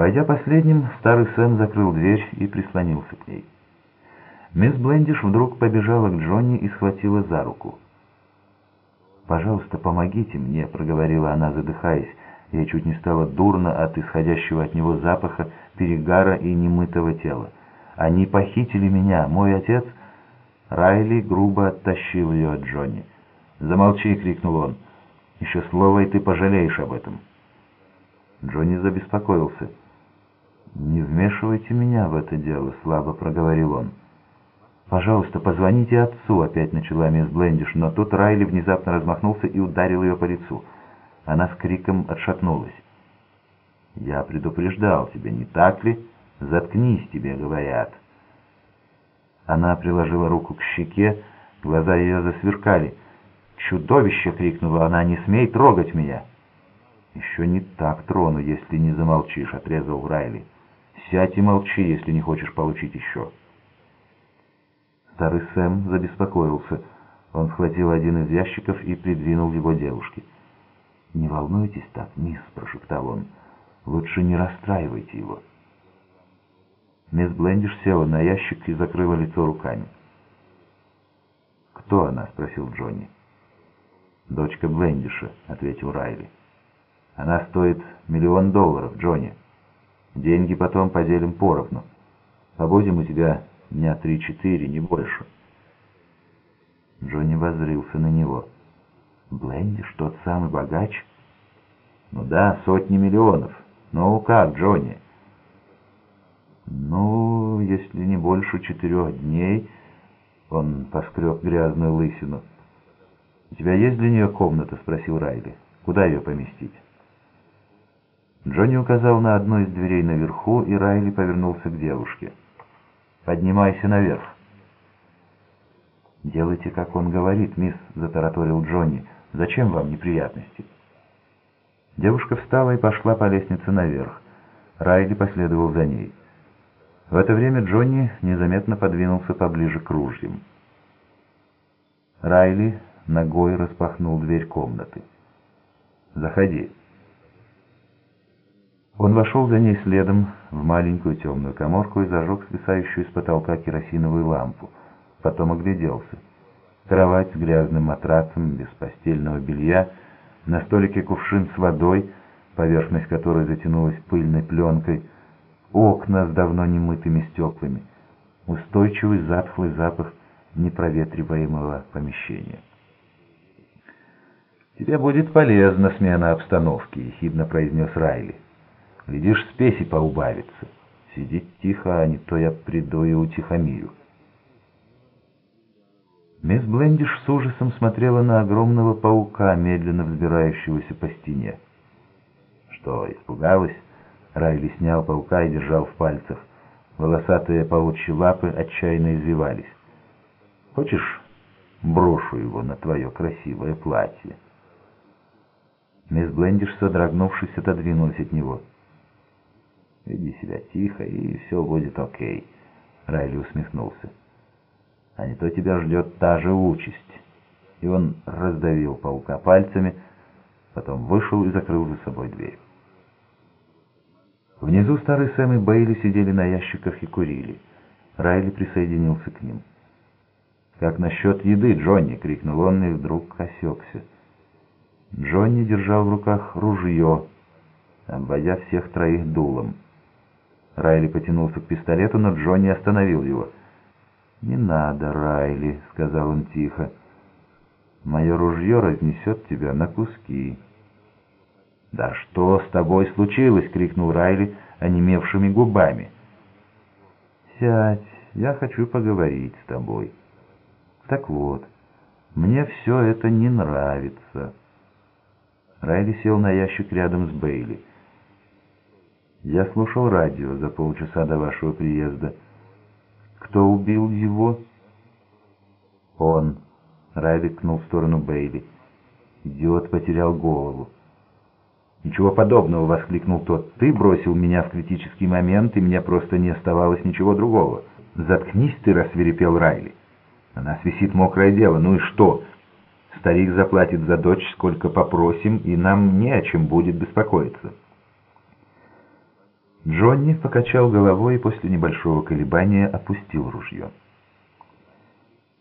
Войдя последним, старый Сэм закрыл дверь и прислонился к ней. Мисс Блендиш вдруг побежала к Джонни и схватила за руку. «Пожалуйста, помогите мне», — проговорила она, задыхаясь. Ей чуть не стало дурно от исходящего от него запаха перегара и немытого тела. «Они похитили меня. Мой отец...» Райли грубо оттащил ее от Джонни. «Замолчи!» — крикнул он. «Еще слово, и ты пожалеешь об этом». Джонни забеспокоился. «Не вмешивайте меня в это дело», — слабо проговорил он. «Пожалуйста, позвоните отцу», — опять начала мисс Блендиш, но тут Райли внезапно размахнулся и ударил ее по лицу. Она с криком отшатнулась. «Я предупреждал тебя, не так ли? Заткнись, тебе говорят». Она приложила руку к щеке, глаза ее засверкали. «Чудовище!» — крикнула она. «Не смей трогать меня!» «Еще не так трону, если не замолчишь», — отрезал Райли. «Сядь и молчи, если не хочешь получить еще». Старый Сэм забеспокоился. Он схватил один из ящиков и придвинул его девушке. «Не волнуйтесь так, мисс», — прошептал он. «Лучше не расстраивайте его». Мисс Блендиш села на ящик и закрыла лицо руками. «Кто она?» — спросил Джонни. «Дочка Блендиша», — ответил Райли. «Она стоит миллион долларов, Джонни. Деньги потом поделим поровну. Побудем у тебя дня три-четыре, не больше». Джонни воззрился на него. «Блендиш тот самый богач?» «Ну да, сотни миллионов. Ну как, Джонни?» «Ну, если не больше четырех дней...» Он поскреб грязную лысину. «У тебя есть для нее комната?» — спросил Райли. «Куда ее поместить?» Джонни указал на одну из дверей наверху, и Райли повернулся к девушке. «Поднимайся наверх». «Делайте, как он говорит, мисс», — затараторил Джонни. «Зачем вам неприятности?» Девушка встала и пошла по лестнице наверх. Райли последовал за ней. В это время Джонни незаметно подвинулся поближе к ружьям. Райли ногой распахнул дверь комнаты. «Заходи». Он вошел за ней следом в маленькую темную коморку и зажег свисающую с потолка керосиновую лампу. Потом огляделся. Кровать с грязным матрацем, без постельного белья, на столике кувшин с водой, поверхность которой затянулась пыльной пленкой — окна с давно немытыми стеклами, устойчивый затхлый запах непроветриваемого помещения. «Тебе будет полезна смена обстановки», — ехидно произнес Райли. «Глядишь, спеси поубавится. Сиди тихо, а не то я приду и утихомирю». Мисс Блендиш с ужасом смотрела на огромного паука, медленно взбирающегося по стене. «Что, испугалась?» Райли снял паука и держал в пальцах. Волосатые паучьи лапы отчаянно извивались. «Хочешь, брошу его на твое красивое платье?» Мисс Блендиш, содрогнувшись, отодвинулась от него. «Веди себя тихо, и все будет окей», — Райли усмехнулся. «А не то тебя ждет та же участь». И он раздавил паука пальцами, потом вышел и закрыл за собой дверь. Внизу старый Сэм и Бейли сидели на ящиках и курили. Райли присоединился к ним. «Как насчет еды, Джонни?» — крикнул он и вдруг осекся. Джонни держал в руках ружье, обводя всех троих дулом. Райли потянулся к пистолету, но Джонни остановил его. «Не надо, Райли», — сказал он тихо. «Мое ружье разнесет тебя на куски». «Да что с тобой случилось?» — крикнул Райли онемевшими губами. «Сядь, я хочу поговорить с тобой». «Так вот, мне все это не нравится». Райли сел на ящик рядом с Бейли. «Я слушал радио за полчаса до вашего приезда. Кто убил его?» «Он», — Райли ткнул в сторону Бейли. «Идиот потерял голову». «Ничего подобного!» — воскликнул тот. «Ты бросил меня в критический момент, и мне просто не оставалось ничего другого». «Заткнись ты!» — рассверепел Райли. «На нас висит мокрое дело. Ну и что? Старик заплатит за дочь, сколько попросим, и нам не о чем будет беспокоиться». Джонни покачал головой и после небольшого колебания опустил ружье.